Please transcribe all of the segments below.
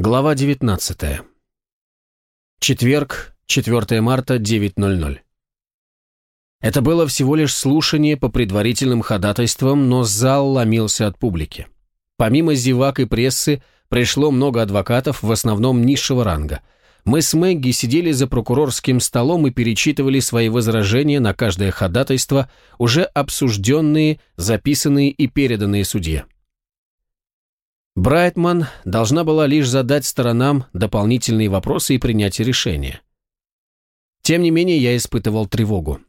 Глава 19. Четверг, 4 марта, 9.00. Это было всего лишь слушание по предварительным ходатайствам, но зал ломился от публики. Помимо зевак и прессы, пришло много адвокатов, в основном низшего ранга. Мы с Мэгги сидели за прокурорским столом и перечитывали свои возражения на каждое ходатайство, уже обсужденные, записанные и переданные судье. Брайтман должна была лишь задать сторонам дополнительные вопросы и принять решение. Тем не менее, я испытывал тревогу.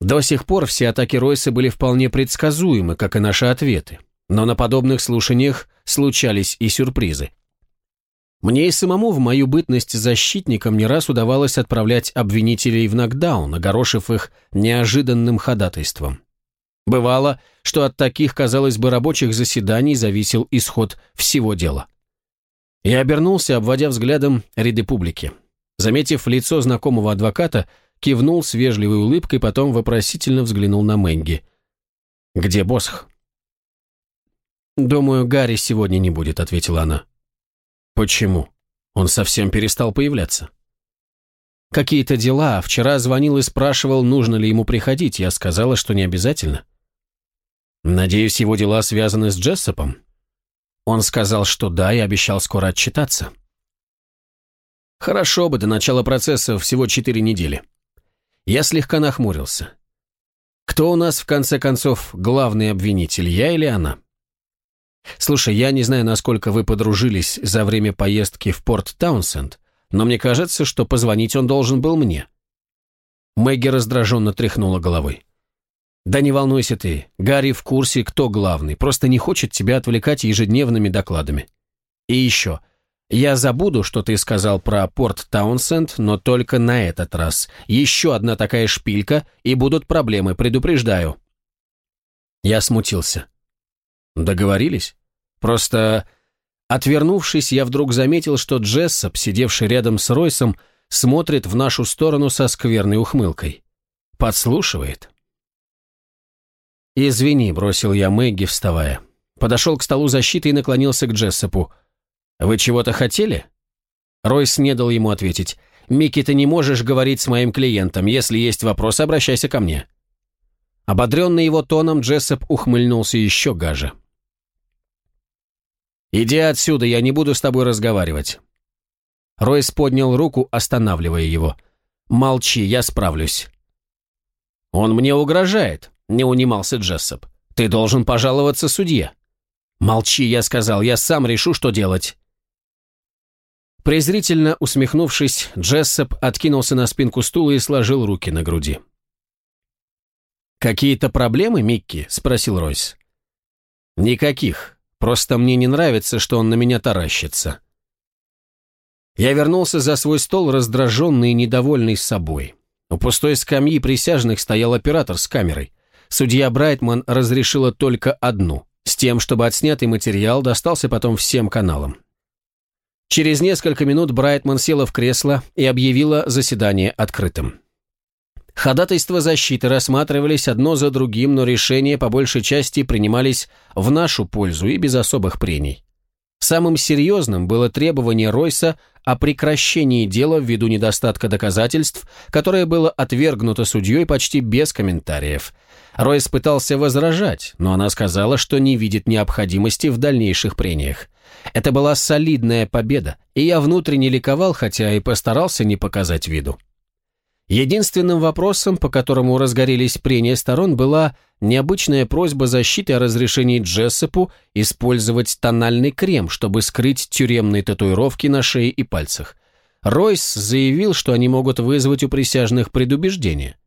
До сих пор все атаки Ройса были вполне предсказуемы, как и наши ответы. Но на подобных слушаниях случались и сюрпризы. Мне и самому в мою бытность защитником не раз удавалось отправлять обвинителей в нокдаун, огорошив их неожиданным ходатайством. Бывало, что от таких, казалось бы, рабочих заседаний зависел исход всего дела. Я обернулся, обводя взглядом ряды публики. Заметив лицо знакомого адвоката, кивнул с вежливой улыбкой, потом вопросительно взглянул на Мэнги. «Где Босх?» «Думаю, Гарри сегодня не будет», — ответила она. «Почему? Он совсем перестал появляться». «Какие-то дела. Вчера звонил и спрашивал, нужно ли ему приходить. Я сказала, что не обязательно». «Надеюсь, его дела связаны с Джессопом?» Он сказал, что да, и обещал скоро отчитаться. «Хорошо бы, до начала процесса всего четыре недели». Я слегка нахмурился. Кто у нас, в конце концов, главный обвинитель, я или она? Слушай, я не знаю, насколько вы подружились за время поездки в порт Таунсенд, но мне кажется, что позвонить он должен был мне. Мэгги раздраженно тряхнула головой. «Да не волнуйся ты, Гарри в курсе, кто главный, просто не хочет тебя отвлекать ежедневными докладами. И еще, я забуду, что ты сказал про порт Таунсенд, но только на этот раз. Еще одна такая шпилька, и будут проблемы, предупреждаю». Я смутился. «Договорились? Просто...» Отвернувшись, я вдруг заметил, что Джессоп, сидевший рядом с Ройсом, смотрит в нашу сторону со скверной ухмылкой. Подслушивает. «Извини», — бросил я Мэгги, вставая. Подошел к столу защиты и наклонился к Джессопу. «Вы чего-то хотели?» Ройс не дал ему ответить. «Микки, ты не можешь говорить с моим клиентом. Если есть вопрос, обращайся ко мне». Ободренный его тоном, Джессоп ухмыльнулся еще гаже. «Иди отсюда, я не буду с тобой разговаривать». Ройс поднял руку, останавливая его. «Молчи, я справлюсь». «Он мне угрожает», — не унимался Джессоп. «Ты должен пожаловаться судье». «Молчи», — я сказал, — «я сам решу, что делать». Презрительно усмехнувшись, Джессоп откинулся на спинку стула и сложил руки на груди. «Какие-то проблемы, Микки?» – спросил Ройс. «Никаких. Просто мне не нравится, что он на меня таращится». Я вернулся за свой стол, раздраженный и недовольный собой. У пустой скамьи присяжных стоял оператор с камерой. Судья Брайтман разрешила только одну, с тем, чтобы отснятый материал достался потом всем каналам. Через несколько минут Брайтман села в кресло и объявила заседание открытым. Ходатайства защиты рассматривались одно за другим, но решения по большей части принимались в нашу пользу и без особых прений. Самым серьезным было требование Ройса о прекращении дела ввиду недостатка доказательств, которое было отвергнуто судьей почти без комментариев. Ройс пытался возражать, но она сказала, что не видит необходимости в дальнейших прениях. Это была солидная победа, и я внутренне ликовал, хотя и постарался не показать виду. Единственным вопросом, по которому разгорелись прения сторон, была необычная просьба защиты о разрешении Джессепу использовать тональный крем, чтобы скрыть тюремные татуировки на шее и пальцах. Ройс заявил, что они могут вызвать у присяжных предубеждение.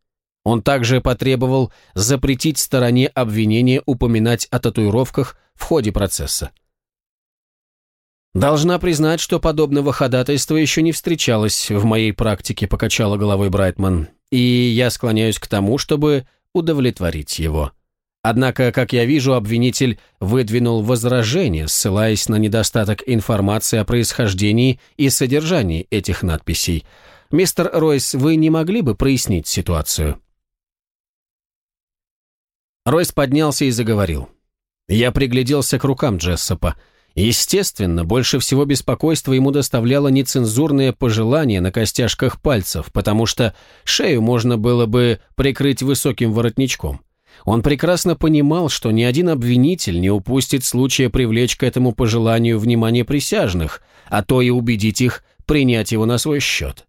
Он также потребовал запретить стороне обвинения упоминать о татуировках в ходе процесса. «Должна признать, что подобного ходатайства еще не встречалось в моей практике», покачала головой Брайтман, «и я склоняюсь к тому, чтобы удовлетворить его». Однако, как я вижу, обвинитель выдвинул возражение, ссылаясь на недостаток информации о происхождении и содержании этих надписей. Мистер Ройс, вы не могли бы прояснить ситуацию? Ройс поднялся и заговорил. Я пригляделся к рукам Джессопа. Естественно, больше всего беспокойства ему доставляло нецензурное пожелание на костяшках пальцев, потому что шею можно было бы прикрыть высоким воротничком. Он прекрасно понимал, что ни один обвинитель не упустит случая привлечь к этому пожеланию внимание присяжных, а то и убедить их принять его на свой счет.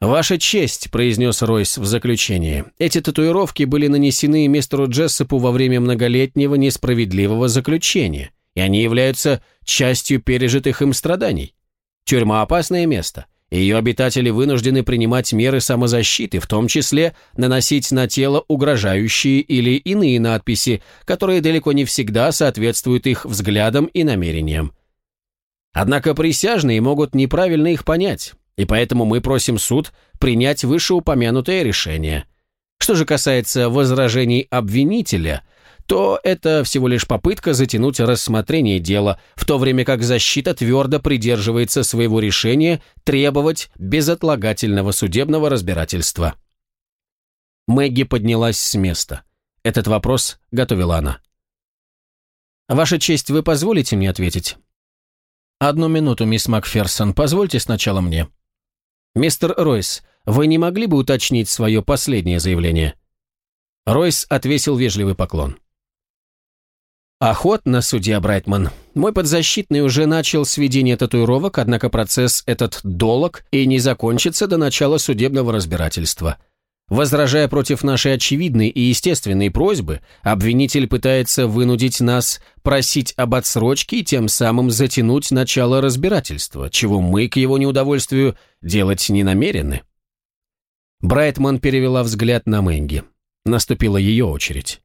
«Ваша честь», — произнес Ройс в заключении, — «эти татуировки были нанесены мистеру Джессопу во время многолетнего несправедливого заключения, и они являются частью пережитых им страданий. Тюрьма – опасное место, и ее обитатели вынуждены принимать меры самозащиты, в том числе наносить на тело угрожающие или иные надписи, которые далеко не всегда соответствуют их взглядам и намерениям. Однако присяжные могут неправильно их понять, и поэтому мы просим суд принять вышеупомянутое решение. Что же касается возражений обвинителя, то это всего лишь попытка затянуть рассмотрение дела, в то время как защита твердо придерживается своего решения требовать безотлагательного судебного разбирательства. Мэгги поднялась с места. Этот вопрос готовила она. «Ваша честь, вы позволите мне ответить?» «Одну минуту, мисс Макферсон, позвольте сначала мне». «Мистер Ройс, вы не могли бы уточнить свое последнее заявление?» Ройс отвесил вежливый поклон. «Охотно, судья Брайтман. Мой подзащитный уже начал сведение татуировок, однако процесс этот долог и не закончится до начала судебного разбирательства. Возражая против нашей очевидной и естественной просьбы, обвинитель пытается вынудить нас просить об отсрочке и тем самым затянуть начало разбирательства, чего мы, к его неудовольствию, делать не намерены. Брайтман перевела взгляд на Мэнги. Наступила ее очередь.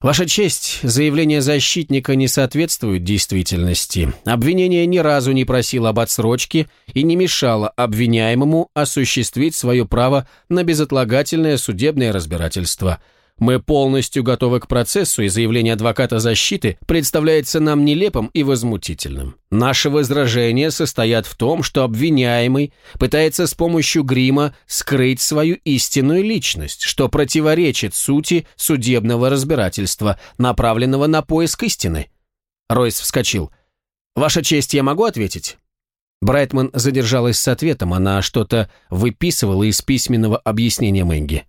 Ваша честь, заявление защитника не соответствует действительности. Обвинение ни разу не просило об отсрочке и не мешало обвиняемому осуществить свое право на безотлагательное судебное разбирательство – мы полностью готовы к процессу, и заявление адвоката защиты представляется нам нелепым и возмутительным. Наши возражения состоят в том, что обвиняемый пытается с помощью грима скрыть свою истинную личность, что противоречит сути судебного разбирательства, направленного на поиск истины. Ройс вскочил. «Ваша честь, я могу ответить?» Брайтман задержалась с ответом, она что-то выписывала из письменного объяснения Мэнги.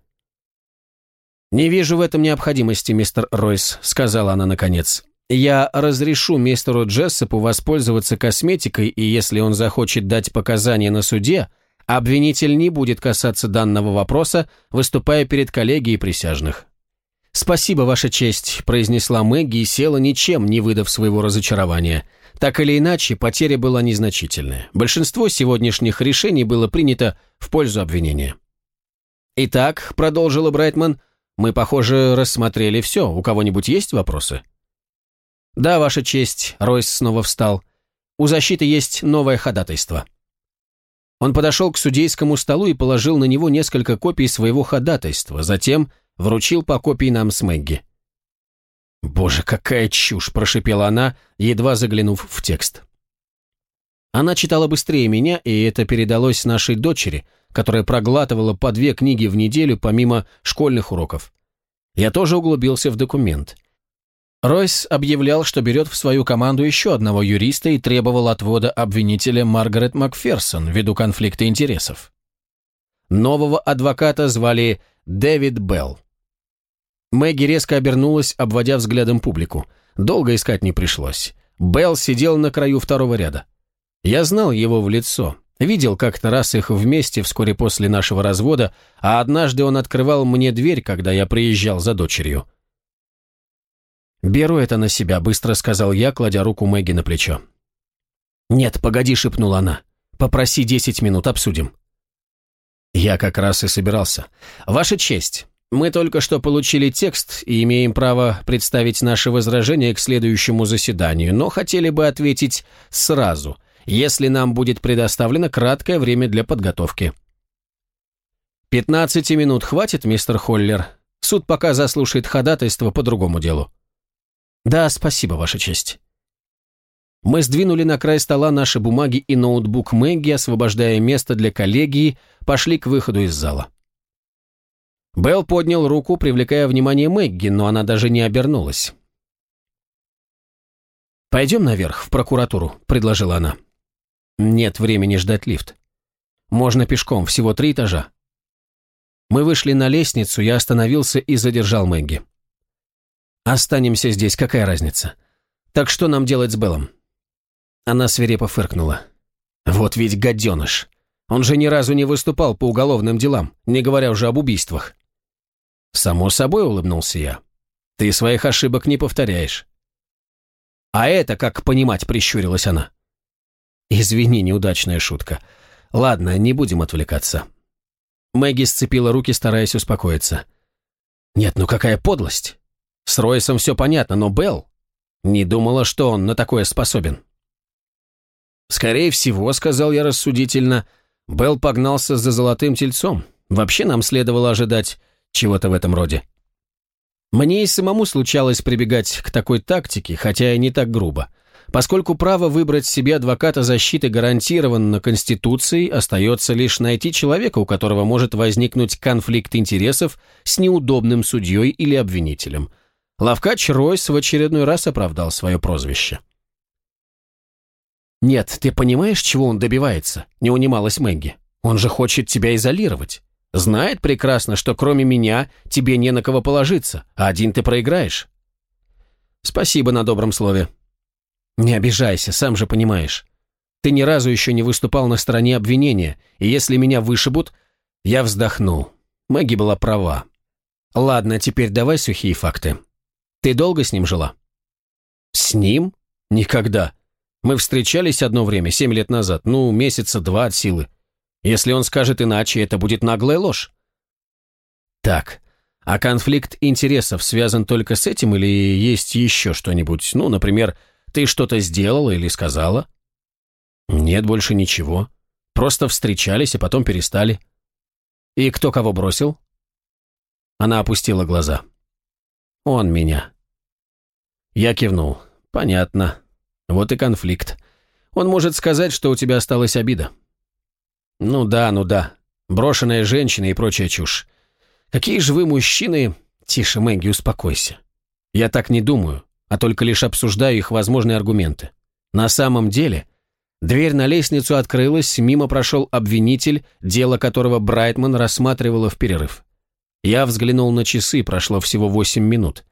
«Не вижу в этом необходимости, мистер Ройс», — сказала она наконец. «Я разрешу мистеру Джессопу воспользоваться косметикой, и если он захочет дать показания на суде, обвинитель не будет касаться данного вопроса, выступая перед коллегией присяжных». «Спасибо, Ваша честь», — произнесла Мэгги и села ничем, не выдав своего разочарования. Так или иначе, потеря была незначительная. Большинство сегодняшних решений было принято в пользу обвинения. «Итак», — продолжила Брайтман, — мы, похоже, рассмотрели все. У кого-нибудь есть вопросы?» «Да, Ваша честь», — Ройс снова встал. «У защиты есть новое ходатайство». Он подошел к судейскому столу и положил на него несколько копий своего ходатайства, затем вручил по копии нам с Мэгги. «Боже, какая чушь!» – прошипела она, едва заглянув в текст. Она читала быстрее меня, и это передалось нашей дочери – которая проглатывала по две книги в неделю помимо школьных уроков. Я тоже углубился в документ. Ройс объявлял, что берет в свою команду еще одного юриста и требовал отвода обвинителя Маргарет Макферсон ввиду конфликта интересов. Нового адвоката звали Дэвид Белл. Мэгги резко обернулась, обводя взглядом публику. Долго искать не пришлось. Белл сидел на краю второго ряда. Я знал его в лицо. Видел как-то раз их вместе вскоре после нашего развода, а однажды он открывал мне дверь, когда я приезжал за дочерью. «Беру это на себя», — быстро сказал я, кладя руку Мэгги на плечо. «Нет, погоди», — шепнула она. «Попроси десять минут, обсудим». Я как раз и собирался. «Ваша честь, мы только что получили текст и имеем право представить наши возражения к следующему заседанию, но хотели бы ответить сразу — если нам будет предоставлено краткое время для подготовки. «Пятнадцати минут хватит, мистер Холлер? Суд пока заслушает ходатайство по другому делу». «Да, спасибо, Ваша честь». Мы сдвинули на край стола наши бумаги и ноутбук Мэгги, освобождая место для коллегии, пошли к выходу из зала. Белл поднял руку, привлекая внимание Мэгги, но она даже не обернулась. «Пойдем наверх, в прокуратуру», — предложила она. «Нет времени ждать лифт. Можно пешком, всего три этажа». Мы вышли на лестницу, я остановился и задержал Мэгги. «Останемся здесь, какая разница? Так что нам делать с Беллом?» Она свирепо фыркнула. «Вот ведь гаденыш! Он же ни разу не выступал по уголовным делам, не говоря уже об убийствах». «Само собой», — улыбнулся я. «Ты своих ошибок не повторяешь». «А это как понимать?» — прищурилась она. «Извини, неудачная шутка. Ладно, не будем отвлекаться». Мэгги сцепила руки, стараясь успокоиться. «Нет, ну какая подлость! С Ройсом все понятно, но Белл... Не думала, что он на такое способен». «Скорее всего», — сказал я рассудительно, — «Белл погнался за золотым тельцом. Вообще нам следовало ожидать чего-то в этом роде». Мне и самому случалось прибегать к такой тактике, хотя и не так грубо. Поскольку право выбрать себе адвоката защиты гарантировано Конституцией, остается лишь найти человека, у которого может возникнуть конфликт интересов с неудобным судьей или обвинителем. Лавкач Ройс в очередной раз оправдал свое прозвище. «Нет, ты понимаешь, чего он добивается?» – не унималась Мэгги. «Он же хочет тебя изолировать. Знает прекрасно, что кроме меня тебе не на кого положиться, а один ты проиграешь. Спасибо на добром слове. Не обижайся, сам же понимаешь. Ты ни разу еще не выступал на стороне обвинения, и если меня вышибут, я вздохну. Мэгги была права. Ладно, теперь давай сухие факты. Ты долго с ним жила? С ним? Никогда. Мы встречались одно время, семь лет назад, ну, месяца два от силы. Если он скажет иначе, это будет наглая ложь. Так, а конфликт интересов связан только с этим или есть еще что-нибудь? Ну, например, ты что-то сделала или сказала? Нет, больше ничего. Просто встречались, а потом перестали. И кто кого бросил? Она опустила глаза. Он меня. Я кивнул. Понятно. Вот и конфликт. Он может сказать, что у тебя осталась обида. «Ну да, ну да. Брошенная женщина и прочая чушь. Какие же вы, мужчины...» «Тише, Мэгги, успокойся. Я так не думаю, а только лишь обсуждаю их возможные аргументы. На самом деле, дверь на лестницу открылась, мимо прошел обвинитель, дело которого Брайтман рассматривала в перерыв. Я взглянул на часы, прошло всего восемь минут.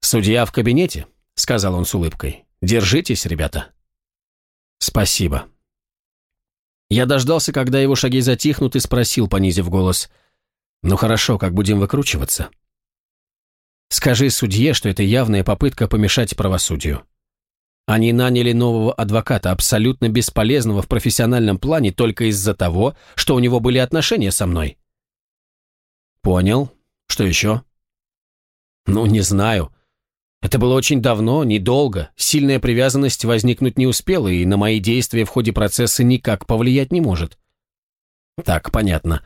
«Судья в кабинете?» — сказал он с улыбкой. «Держитесь, ребята». «Спасибо», я дождался, когда его шаги затихнут, и спросил, понизив голос. «Ну хорошо, как будем выкручиваться?» «Скажи судье, что это явная попытка помешать правосудию. Они наняли нового адвоката, абсолютно бесполезного в профессиональном плане, только из-за того, что у него были отношения со мной». «Понял. Что еще?» «Ну, не знаю. Это было очень давно, недолго, сильная привязанность возникнуть не успела, и на мои действия в ходе процесса никак повлиять не может. Так, понятно.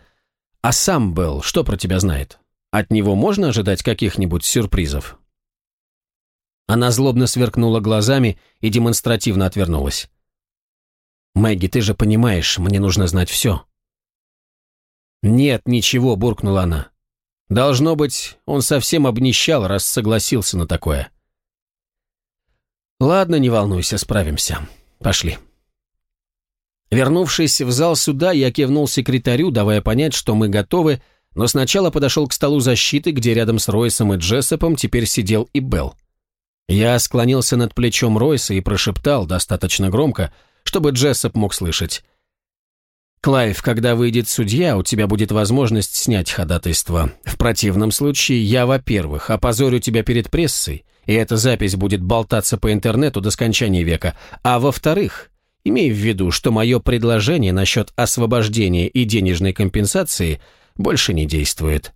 А сам Белл что про тебя знает? От него можно ожидать каких-нибудь сюрпризов? Она злобно сверкнула глазами и демонстративно отвернулась. «Мэгги, ты же понимаешь, мне нужно знать все». «Нет, ничего», — буркнула она. Должно быть, он совсем обнищал, раз согласился на такое. Ладно, не волнуйся, справимся. Пошли. Вернувшись в зал суда, я кивнул секретарю, давая понять, что мы готовы, но сначала подошел к столу защиты, где рядом с Ройсом и Джессопом теперь сидел и Белл. Я склонился над плечом Ройса и прошептал достаточно громко, чтобы Джессоп мог слышать. Клайв, когда выйдет судья, у тебя будет возможность снять ходатайство. В противном случае я, во-первых, опозорю тебя перед прессой, и эта запись будет болтаться по интернету до скончания века, а во-вторых, имей в виду, что мое предложение насчет освобождения и денежной компенсации больше не действует.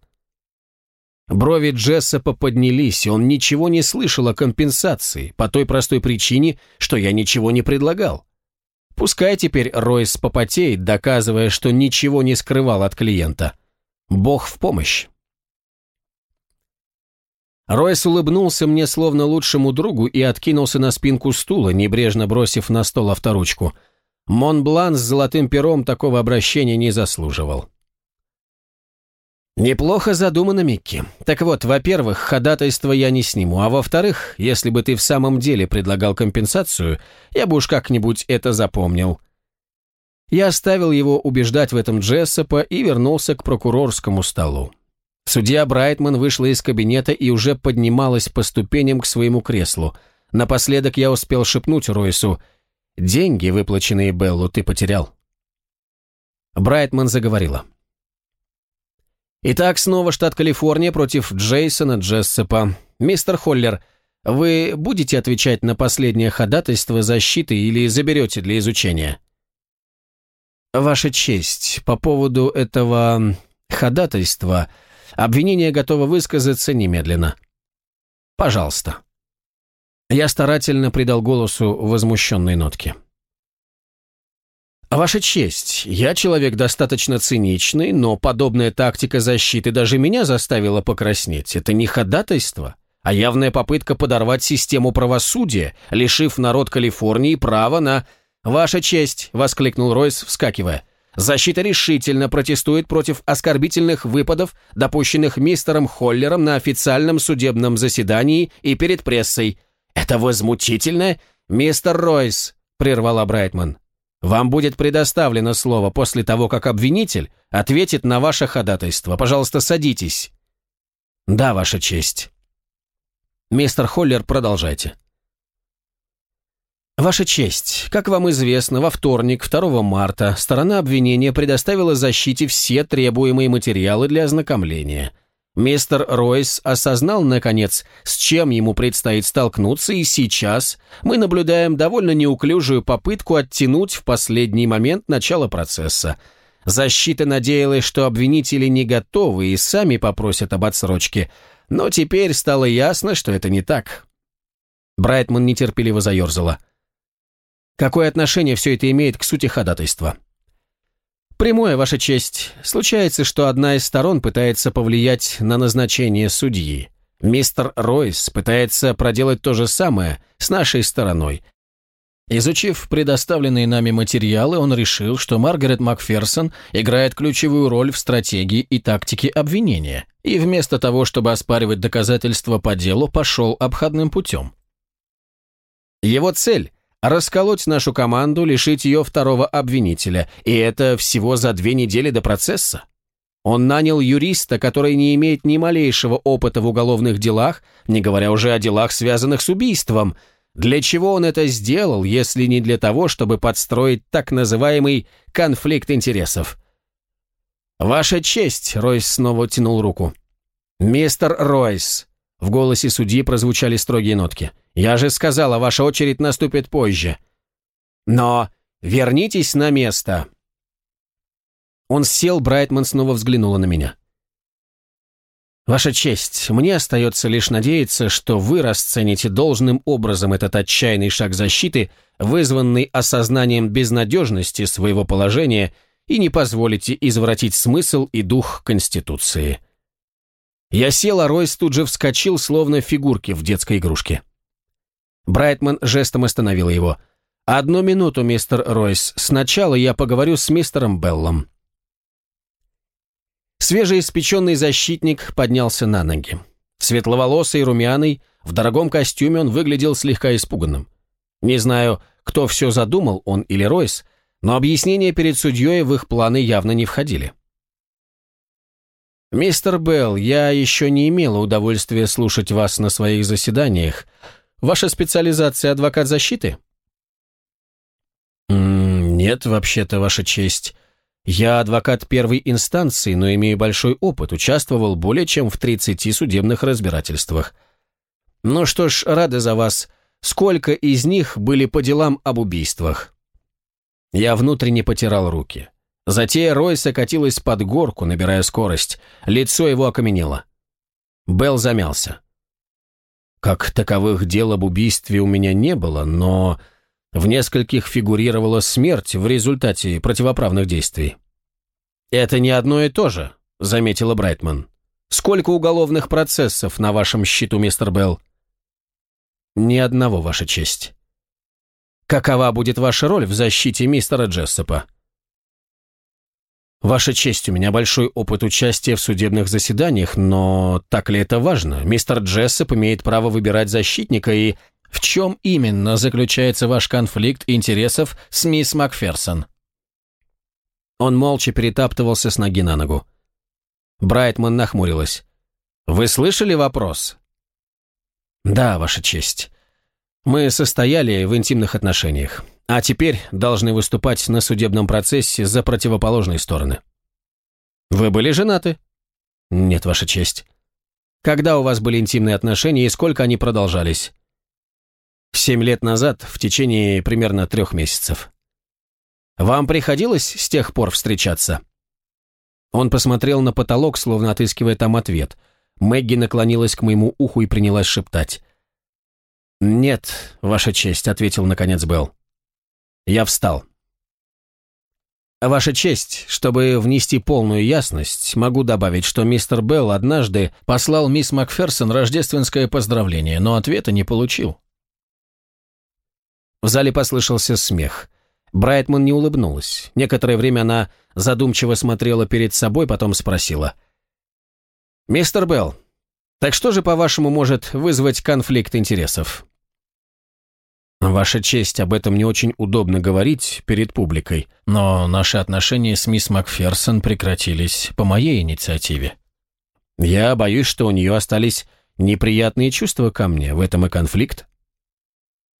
Брови Джессопа поднялись, он ничего не слышал о компенсации, по той простой причине, что я ничего не предлагал. Пускай теперь Ройс попотеет, доказывая, что ничего не скрывал от клиента. Бог в помощь. Ройс улыбнулся мне словно лучшему другу и откинулся на спинку стула, небрежно бросив на стол авторучку. Монблан с золотым пером такого обращения не заслуживал. Неплохо задумано, Микки. Так вот, во-первых, ходатайство я не сниму, а во-вторых, если бы ты в самом деле предлагал компенсацию, я бы уж как-нибудь это запомнил. Я оставил его убеждать в этом Джессопа и вернулся к прокурорскому столу. Судья Брайтман вышла из кабинета и уже поднималась по ступеням к своему креслу. Напоследок я успел шепнуть Ройсу, «Деньги, выплаченные Беллу, ты потерял». Брайтман заговорила. Итак, снова штат Калифорния против Джейсона Джессепа. Мистер Холлер, вы будете отвечать на последнее ходатайство защиты или заберете для изучения? Ваша честь, по поводу этого ходатайства обвинение готово высказаться немедленно. Пожалуйста. Я старательно придал голосу возмущенной нотки. «Ваша честь, я человек достаточно циничный, но подобная тактика защиты даже меня заставила покраснеть. Это не ходатайство, а явная попытка подорвать систему правосудия, лишив народ Калифорнии права на...» «Ваша честь!» — воскликнул Ройс, вскакивая. «Защита решительно протестует против оскорбительных выпадов, допущенных мистером Холлером на официальном судебном заседании и перед прессой. Это возмутительно, мистер Ройс!» — прервала Брайтман. Вам будет предоставлено слово после того, как обвинитель ответит на ваше ходатайство. Пожалуйста, садитесь. Да, Ваша честь. Мистер Холлер, продолжайте. Ваша честь, как вам известно, во вторник, 2 марта, сторона обвинения предоставила защите все требуемые материалы для ознакомления – Мистер Ройс осознал, наконец, с чем ему предстоит столкнуться, и сейчас мы наблюдаем довольно неуклюжую попытку оттянуть в последний момент начало процесса. Защита надеялась, что обвинители не готовы и сами попросят об отсрочке, но теперь стало ясно, что это не так. Брайтман нетерпеливо заерзала. Какое отношение все это имеет к сути ходатайства? «Прямое, Ваша честь. Случается, что одна из сторон пытается повлиять на назначение судьи. Мистер Ройс пытается проделать то же самое с нашей стороной. Изучив предоставленные нами материалы, он решил, что Маргарет Макферсон играет ключевую роль в стратегии и тактике обвинения, и вместо того, чтобы оспаривать доказательства по делу, пошел обходным путем. Его цель расколоть нашу команду, лишить ее второго обвинителя, и это всего за две недели до процесса. Он нанял юриста, который не имеет ни малейшего опыта в уголовных делах, не говоря уже о делах, связанных с убийством. Для чего он это сделал, если не для того, чтобы подстроить так называемый конфликт интересов? «Ваша честь», — Ройс снова тянул руку. «Мистер Ройс», — в голосе судьи прозвучали строгие нотки, — я же сказала, ваша очередь наступит позже. Но вернитесь на место. Он сел, Брайтман снова взглянула на меня. «Ваша честь, мне остается лишь надеяться, что вы расцените должным образом этот отчаянный шаг защиты, вызванный осознанием безнадежности своего положения, и не позволите извратить смысл и дух Конституции». Я сел, а Ройс тут же вскочил, словно фигурки в детской игрушке. Брайтман жестом остановил его. «Одну минуту, мистер Ройс. Сначала я поговорю с мистером Беллом». Свежеиспеченный защитник поднялся на ноги. Светловолосый, румяный, в дорогом костюме он выглядел слегка испуганным. Не знаю, кто все задумал, он или Ройс, но объяснения перед судьей в их планы явно не входили. «Мистер Белл, я еще не имела удовольствия слушать вас на своих заседаниях, Ваша специализация адвокат защиты? нет, вообще-то, Ваша честь. Я адвокат первой инстанции, но имею большой опыт, участвовал более чем в 30 судебных разбирательствах. Ну что ж, рада за вас. Сколько из них были по делам об убийствах? Я внутренне потирал руки. Затея Ройса катилась под горку, набирая скорость. Лицо его окаменело. Белл замялся. Как таковых дел об убийстве у меня не было, но в нескольких фигурировала смерть в результате противоправных действий. «Это не одно и то же», — заметила Брайтман. «Сколько уголовных процессов на вашем счету, мистер Белл?» «Ни одного, ваша честь». «Какова будет ваша роль в защите мистера Джессопа?» Ваша честь, у меня большой опыт участия в судебных заседаниях, но так ли это важно? Мистер Джессоп имеет право выбирать защитника, и в чем именно заключается ваш конфликт интересов с мисс Макферсон? Он молча перетаптывался с ноги на ногу. Брайтман нахмурилась. «Вы слышали вопрос?» «Да, Ваша честь. Мы состояли в интимных отношениях, а теперь должны выступать на судебном процессе за противоположные стороны». «Вы были женаты?» «Нет, Ваша честь». «Когда у вас были интимные отношения и сколько они продолжались?» «Семь лет назад, в течение примерно трех месяцев». «Вам приходилось с тех пор встречаться?» Он посмотрел на потолок, словно отыскивая там ответ. Мэгги наклонилась к моему уху и принялась шептать. «Нет, Ваша честь», — ответил наконец Белл. Я встал. Ваша честь, чтобы внести полную ясность, могу добавить, что мистер Белл однажды послал мисс Макферсон рождественское поздравление, но ответа не получил. В зале послышался смех. Брайтман не улыбнулась. Некоторое время она задумчиво смотрела перед собой, потом спросила. «Мистер Белл, так что же, по-вашему, может вызвать конфликт интересов?» «Ваша честь, об этом не очень удобно говорить перед публикой, но наши отношения с мисс Макферсон прекратились по моей инициативе. Я боюсь, что у нее остались неприятные чувства ко мне, в этом и конфликт».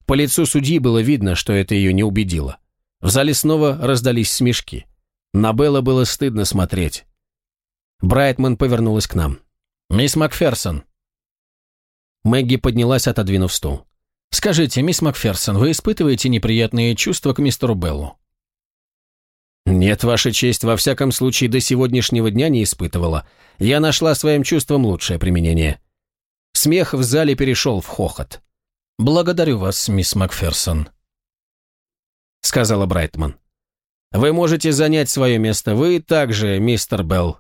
По лицу судьи было видно, что это ее не убедило. В зале снова раздались смешки. На Белла было стыдно смотреть. Брайтман повернулась к нам. «Мисс Макферсон». Мэгги поднялась, отодвинув стул. «Скажите, мисс Макферсон, вы испытываете неприятные чувства к мистеру Беллу?» «Нет, Ваша честь, во всяком случае, до сегодняшнего дня не испытывала. Я нашла своим чувствам лучшее применение». Смех в зале перешел в хохот. «Благодарю вас, мисс Макферсон», — сказала Брайтман. «Вы можете занять свое место. Вы также, мистер Белл».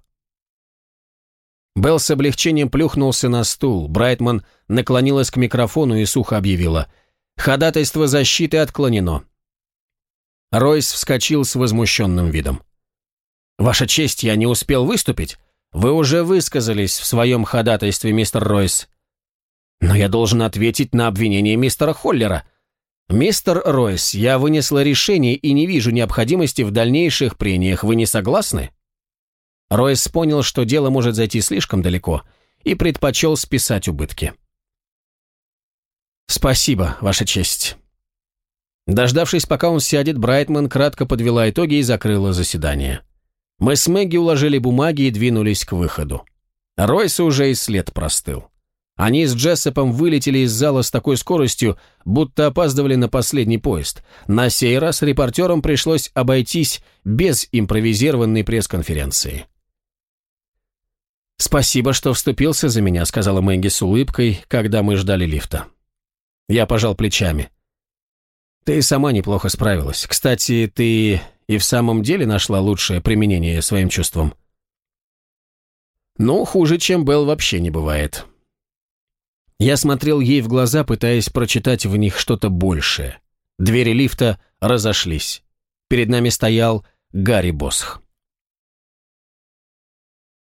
Белл с облегчением плюхнулся на стул. Брайтман наклонилась к микрофону и сухо объявила. «Ходатайство защиты отклонено». Ройс вскочил с возмущенным видом. «Ваша честь, я не успел выступить. Вы уже высказались в своем ходатайстве, мистер Ройс». «Но я должен ответить на обвинение мистера Холлера», «Мистер Ройс, я вынесла решение и не вижу необходимости в дальнейших прениях. Вы не согласны?» Ройс понял, что дело может зайти слишком далеко, и предпочел списать убытки. «Спасибо, Ваша честь». Дождавшись, пока он сядет, Брайтман кратко подвела итоги и закрыла заседание. Мы с Мэгги уложили бумаги и двинулись к выходу. Ройса уже и след простыл. Они с Джессопом вылетели из зала с такой скоростью, будто опаздывали на последний поезд. На сей раз репортерам пришлось обойтись без импровизированной пресс-конференции. «Спасибо, что вступился за меня», — сказала Мэнги с улыбкой, когда мы ждали лифта. Я пожал плечами. «Ты сама неплохо справилась. Кстати, ты и в самом деле нашла лучшее применение своим чувствам?» «Ну, хуже, чем Белл, вообще не бывает». Я смотрел ей в глаза, пытаясь прочитать в них что-то большее. Двери лифта разошлись. Перед нами стоял Гарри Босх.